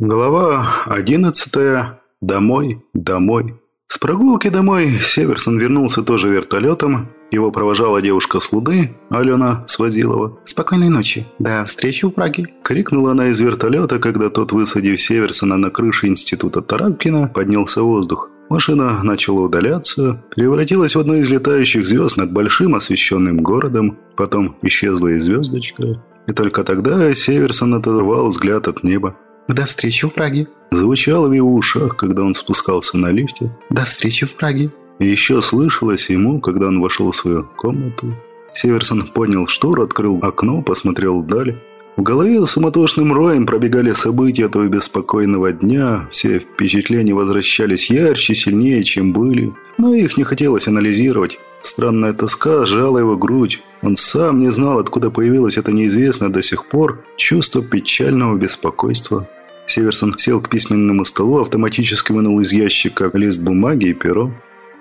Глава одиннадцатая. Домой, домой. С прогулки домой Северсон вернулся тоже вертолетом. Его провожала девушка с Луны, Алена Свозилова. «Спокойной ночи. До встречи в Праге!» Крикнула она из вертолета, когда тот, высадив Северсона на крыше института Тарабкина, поднялся в воздух. Машина начала удаляться, превратилась в одну из летающих звезд над большим освещенным городом, потом исчезла и звездочка. И только тогда Северсон оторвал взгляд от неба. «До встречи в Праге!» Звучало в его ушах, когда он спускался на лифте. «До встречи в Праге!» Еще слышалось ему, когда он вошел в свою комнату. Северсон поднял штору, открыл окно, посмотрел вдаль. В голове суматошным роем пробегали события того беспокойного дня. Все впечатления возвращались ярче, сильнее, чем были. Но их не хотелось анализировать. Странная тоска сжала его грудь. Он сам не знал, откуда появилось это неизвестное до сих пор чувство печального беспокойства. Северсон сел к письменному столу, автоматически вынул из ящика лист бумаги и перо.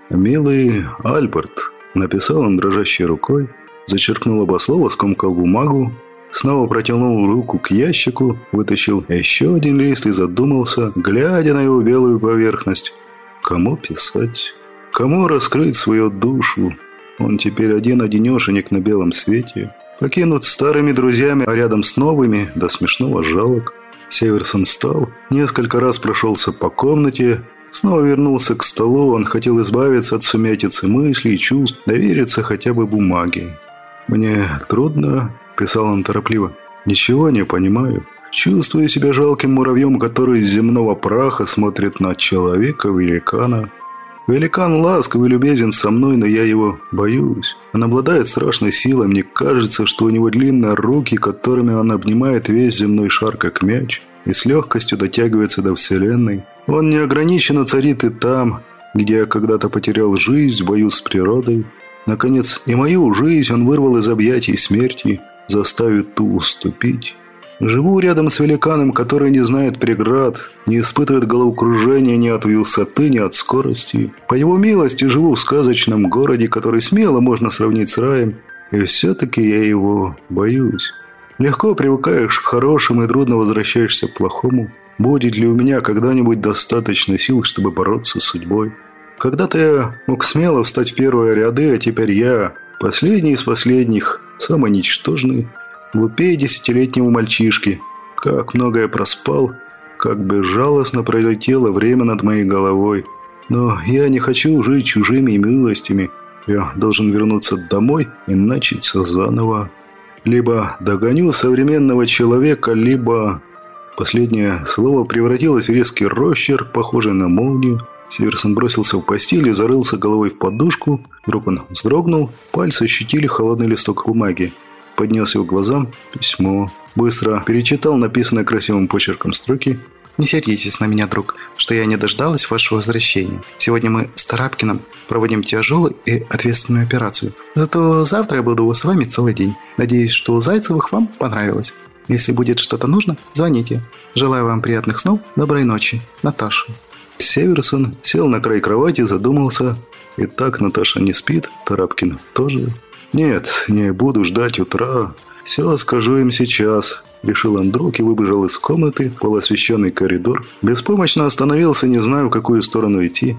«Милый Альберт», – написал он дрожащей рукой, зачеркнул оба слова, скомкал бумагу, снова протянул руку к ящику, вытащил еще один лист и задумался, глядя на его белую поверхность. Кому писать? Кому раскрыть свою душу? Он теперь один-одинешенек на белом свете. Покинут старыми друзьями, а рядом с новыми, до смешного жалок. Северсон встал, несколько раз прошелся по комнате, снова вернулся к столу, он хотел избавиться от сумятицы мыслей чувств, довериться хотя бы бумаге. «Мне трудно», – писал он торопливо, – «ничего не понимаю». Чувствую себя жалким муравьем, который из земного праха смотрит на человека-великана. Великан ласков и любезен со мной, но я его боюсь. Он обладает страшной силой, мне кажется, что у него длинные руки, которыми он обнимает весь земной шар как мяч, и с легкостью дотягивается до Вселенной. Он неограниченно царит и там, где я когда-то потерял жизнь в бою с природой. Наконец, и мою жизнь он вырвал из объятий смерти, заставив ту уступить. Живу рядом с великаном, который не знает преград, не испытывает головокружения ни от высоты, ни от скорости. По его милости живу в сказочном городе, который смело можно сравнить с раем, и все-таки я его боюсь. Легко привыкаешь к хорошему и трудно возвращаешься к плохому. Будет ли у меня когда-нибудь достаточно сил, чтобы бороться с судьбой? Когда-то я мог смело встать в первые ряды, а теперь я, последний из последних, самый ничтожный, глупее десятилетнего мальчишки. Как много я проспал, как безжалостно пролетело время над моей головой. Но я не хочу жить чужими милостями. Я должен вернуться домой и начаться заново. Либо догоню современного человека, либо... Последнее слово превратилось в резкий росчерк, похожий на молнию. Северсон бросился в постель и зарылся головой в подушку. Вдруг он вздрогнул, пальцы ощутили холодный листок бумаги поднес его глазам письмо. Быстро перечитал написанное красивым почерком строки. «Не сердитесь на меня, друг, что я не дождалась вашего возвращения. Сегодня мы с Тарапкиным проводим тяжелую и ответственную операцию. Зато завтра я буду с вами целый день. Надеюсь, что у Зайцевых вам понравилось. Если будет что-то нужно, звоните. Желаю вам приятных снов. Доброй ночи. Наташа». Северсон сел на край кровати, задумался. И так Наташа не спит, Тарапкин тоже. «Нет, не буду ждать утра. Все скажу им сейчас», – решил Андрук и выбежал из комнаты полуосвещенный коридор. Беспомощно остановился, не знаю, в какую сторону идти.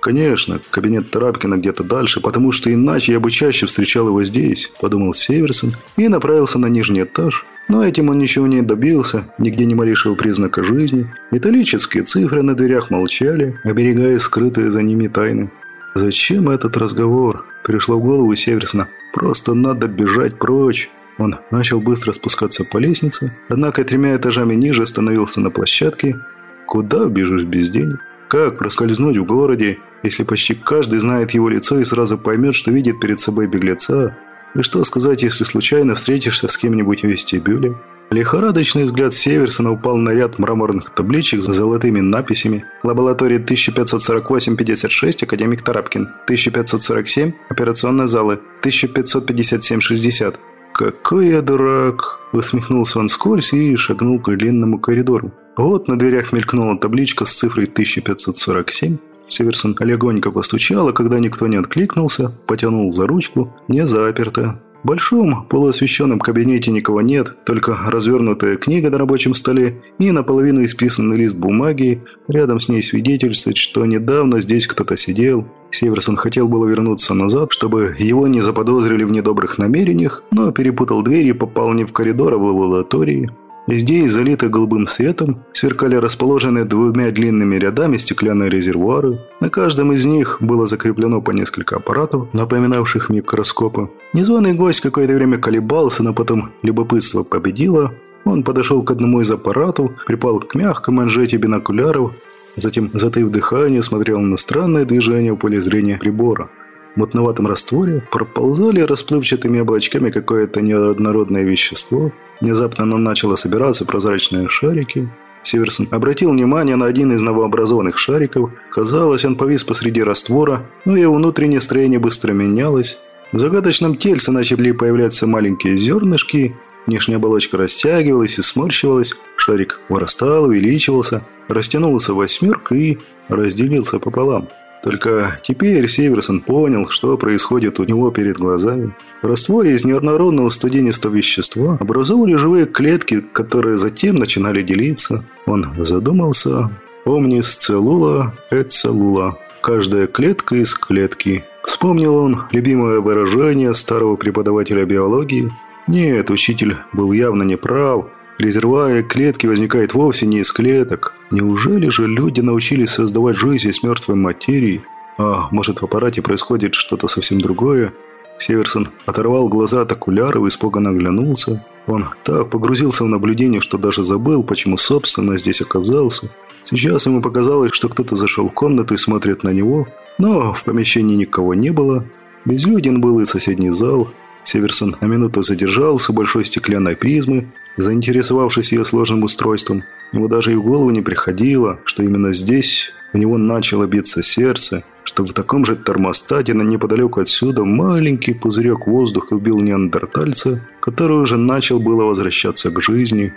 «Конечно, кабинет Тарапкина где-то дальше, потому что иначе я бы чаще встречал его здесь», – подумал Северсон и направился на нижний этаж. Но этим он ничего не добился, нигде ни малейшего признака жизни. Металлические цифры на дверях молчали, оберегая скрытые за ними тайны. «Зачем этот разговор?» – пришло в голову Северсона. Просто надо бежать прочь. Он начал быстро спускаться по лестнице, однако тремя этажами ниже остановился на площадке. Куда убежишь без денег? Как проскользнуть в городе, если почти каждый знает его лицо и сразу поймет, что видит перед собой беглеца? И что сказать, если случайно встретишься с кем-нибудь в вестибюле? Лихорадочный взгляд Северсона упал на ряд мраморных табличек с золотыми надписями. Лаборатория 1548-56, академик Тарапкин. 1547, операционные залы. 1557-60. «Какой я дурак!» – усмехнулся он скользь и шагнул к длинному коридору. Вот на дверях мелькнула табличка с цифрой 1547. Северсон легонько постучал, а когда никто не откликнулся, потянул за ручку. Не заперто. В большом полуосвещенном кабинете никого нет, только развернутая книга на рабочем столе и наполовину исписанный лист бумаги. Рядом с ней свидетельствует, что недавно здесь кто-то сидел. Северсон хотел было вернуться назад, чтобы его не заподозрили в недобрых намерениях, но перепутал дверь и попал не в коридор, а в лаборатории. Здесь, залиты голубым светом, сверкали расположенные двумя длинными рядами стеклянные резервуары. На каждом из них было закреплено по несколько аппаратов, напоминавших микроскопы. Незваный гость какое-то время колебался, но потом любопытство победило. Он подошел к одному из аппаратов, припал к мягкой манжете бинокуляров, затем, затаив дыхание, смотрел на странное движение в поле зрения прибора. Мутноватом растворе проползали расплывчатыми облачками какое-то неоднородное вещество – Внезапно нам начало собираться прозрачные шарики. Северсон обратил внимание на один из новообразованных шариков. Казалось, он повис посреди раствора, но его внутреннее строение быстро менялось. В загадочном тельце начали появляться маленькие зернышки, внешняя оболочка растягивалась и сморщивалась, шарик вырастал, увеличивался, растянулся в восьмерку и разделился пополам. Только теперь Северсон понял, что происходит у него перед глазами. В растворе из неоднородного студенистого вещества образовали живые клетки, которые затем начинали делиться. Он задумался. «Omnis целлула et целлула». Каждая клетка из клетки. Вспомнил он любимое выражение старого преподавателя биологии. Нет, учитель был явно неправ. Резервуары клетки возникают вовсе не из клеток. Неужели же люди научились создавать жизнь из мертвой материи? А может в аппарате происходит что-то совсем другое? Северсон оторвал глаза от окуляров и испуганно оглянулся. Он так погрузился в наблюдение, что даже забыл, почему собственно здесь оказался. Сейчас ему показалось, что кто-то зашел в комнату и смотрит на него, но в помещении никого не было. Безлюден был и соседний зал. Северсон на минуту задержался большой стеклянной призмы, заинтересовавшись ее сложным устройством. Ему даже и в голову не приходило, что именно здесь у него начало биться сердце, что в таком же термостате на неподалеку отсюда маленький пузырек воздуха убил неандертальца, который уже начал было возвращаться к жизни.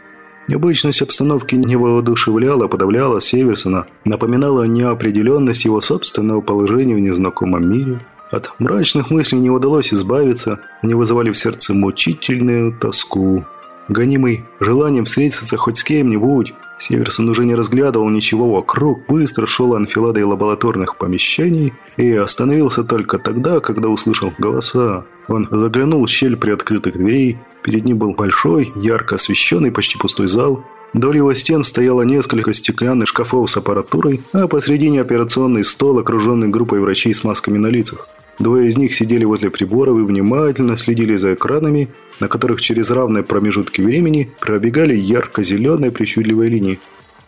Необычность обстановки не воодушевляла, подавляла Северсона, напоминала неопределенность его собственного положения в незнакомом мире. От мрачных мыслей не удалось избавиться, они вызывали в сердце мучительную тоску. Гонимый желанием встретиться хоть с кем-нибудь, Северсон уже не разглядывал ничего вокруг, быстро шел анфиладой лабораторных помещений и остановился только тогда, когда услышал голоса. Он заглянул в щель приоткрытых дверей. Перед ним был большой, ярко освещенный, почти пустой зал. Вдоль его стен стояло несколько стеклянных шкафов с аппаратурой, а посредине операционный стол, окруженный группой врачей с масками на лицах. Двое из них сидели возле приборов и внимательно следили за экранами, на которых через равные промежутки времени пробегали ярко-зеленые причудливые линии.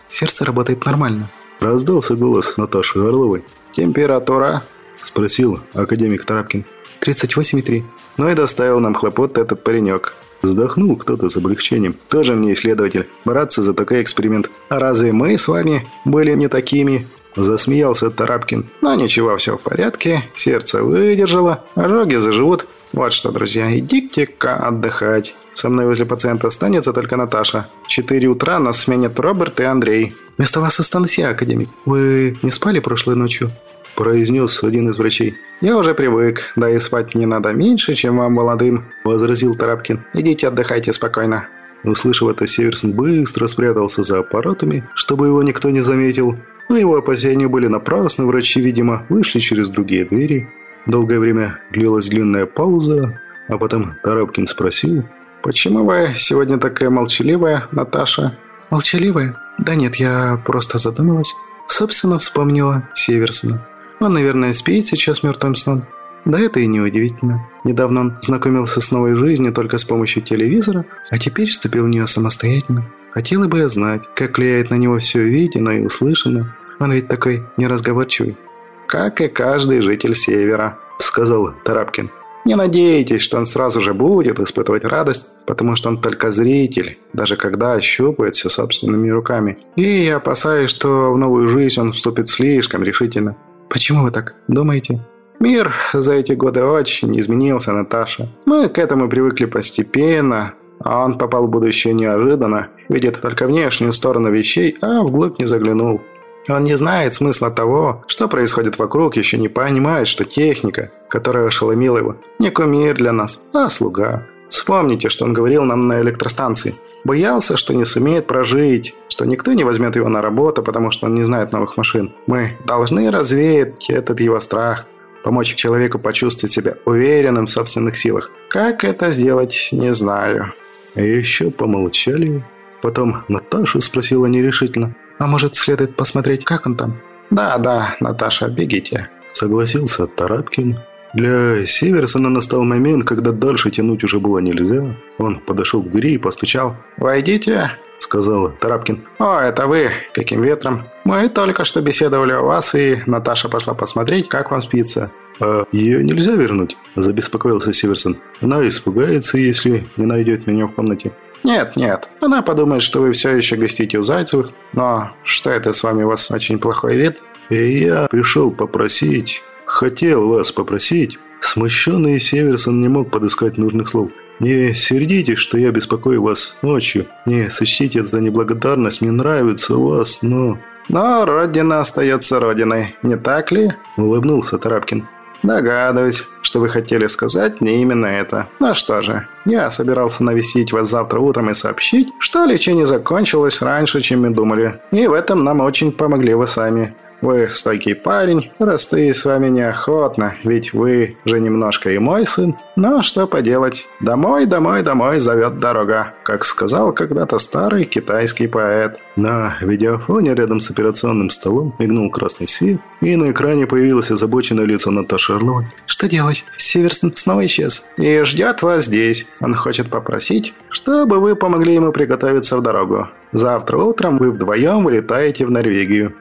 «Сердце работает нормально», – раздался голос Наташи Орловой. «Температура?» – спросил академик Тарапкин. «38,3». «Ну и доставил нам хлопот этот паренек». Вздохнул кто-то с облегчением. «Тоже мне исследователь. Браться за такой эксперимент. А разве мы с вами были не такими?» Засмеялся Тарапкин. Но ничего, все в порядке. Сердце выдержало. Ожоги заживут. Вот что, друзья, идите-ка отдыхать. Со мной возле пациента останется только Наташа. В 4 утра нас сменят Роберт и Андрей. Вместо вас останусь я, академик. Вы не спали прошлой ночью? Произнес один из врачей. «Я уже привык, да и спать не надо меньше, чем вам молодым», – возразил Тарапкин. «Идите отдыхайте спокойно». Услышав это, Северсон быстро спрятался за аппаратами, чтобы его никто не заметил, но его опасения были напрасны, врачи, видимо, вышли через другие двери. Долгое время длилась длинная пауза, а потом Тарапкин спросил. «Почему вы сегодня такая молчаливая, Наташа?» «Молчаливая? Да нет, я просто задумалась. Собственно, вспомнила Северсона. Он, наверное, спит сейчас мертвым сном. Да это и не удивительно. Недавно он знакомился с новой жизнью только с помощью телевизора, а теперь вступил в нее самостоятельно. Хотела бы я знать, как влияет на него все видено и услышано. Он ведь такой неразговорчивый. «Как и каждый житель Севера», — сказал Тарапкин. «Не надейтесь, что он сразу же будет испытывать радость, потому что он только зритель, даже когда ощупает все собственными руками. И я опасаюсь, что в новую жизнь он вступит слишком решительно». «Почему вы так думаете?» Мир за эти годы очень изменился, Наташа. Мы к этому привыкли постепенно, а он попал в будущее неожиданно, видит только внешнюю сторону вещей, а вглубь не заглянул. Он не знает смысла того, что происходит вокруг, еще не понимает, что техника, которая ошеломила его, не кумир для нас, а слуга. Вспомните, что он говорил нам на электростанции. Боялся, что не сумеет прожить, что никто не возьмет его на работу, потому что он не знает новых машин. Мы должны развеять этот его страх, помочь человеку почувствовать себя уверенным в собственных силах. Как это сделать, не знаю. И еще помолчали. Потом Наташа спросила нерешительно. «А может, следует посмотреть, как он там?» «Да, да, Наташа, бегите», — согласился Тарапкин. Для Северсона настал момент, когда дальше тянуть уже было нельзя. Он подошел к двери и постучал. «Войдите», — сказал Тарапкин. «О, это вы! Каким ветром? Мы только что беседовали о вас, и Наташа пошла посмотреть, как вам спится». «А ее нельзя вернуть?» – забеспокоился Северсон. «Она испугается, если не найдет меня в комнате». «Нет, нет. Она подумает, что вы все еще гостите у Зайцевых. Но что это с вами? У вас очень плохой вид». «И я пришел попросить...» «Хотел вас попросить...» Смущенный Северсон не мог подыскать нужных слов. «Не сердитесь, что я беспокою вас ночью. Не сочтите за неблагодарность. Мне нравится у вас, но...» «Но Родина остается Родиной, не так ли?» – улыбнулся Тарапкин. «Догадываюсь, что вы хотели сказать мне именно это. Ну что же, я собирался навестить вас завтра утром и сообщить, что лечение закончилось раньше, чем мы думали. И в этом нам очень помогли вы сами. Вы стойкий парень, расстаюсь с вами неохотно, ведь вы же немножко и мой сын. Но что поделать, домой, домой, домой зовет дорога, как сказал когда-то старый китайский поэт. На видеофоне рядом с операционным столом мигнул красный свет, и на экране появилось озабоченное лицо Наташи Орловой. «Что делать? Северсон снова исчез. И ждет вас здесь. Он хочет попросить, чтобы вы помогли ему приготовиться в дорогу. Завтра утром вы вдвоем вылетаете в Норвегию.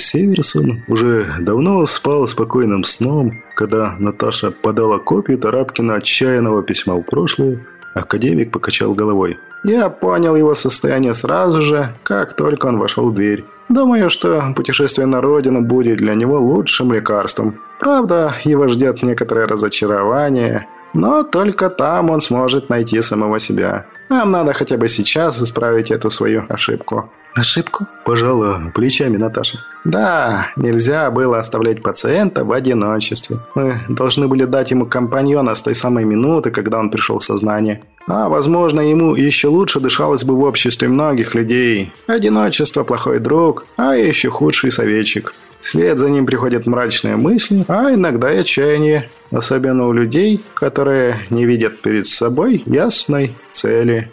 Северсон уже давно спал спокойным сном, когда Наташа подала копию Тарапкина отчаянного письма в прошлое, академик покачал головой. «Я понял его состояние сразу же, как только он вошел в дверь. Думаю, что путешествие на родину будет для него лучшим лекарством. Правда, его ждет некоторое разочарование, но только там он сможет найти самого себя. Нам надо хотя бы сейчас исправить эту свою ошибку». «Ошибку?» – пожала плечами Наташа. «Да, нельзя было оставлять пациента в одиночестве. Мы должны были дать ему компаньона с той самой минуты, когда он пришел в сознание. А, возможно, ему еще лучше дышалось бы в обществе многих людей. Одиночество – плохой друг, а еще худший советчик. Вслед за ним приходят мрачные мысли, а иногда и отчаяние. Особенно у людей, которые не видят перед собой ясной цели».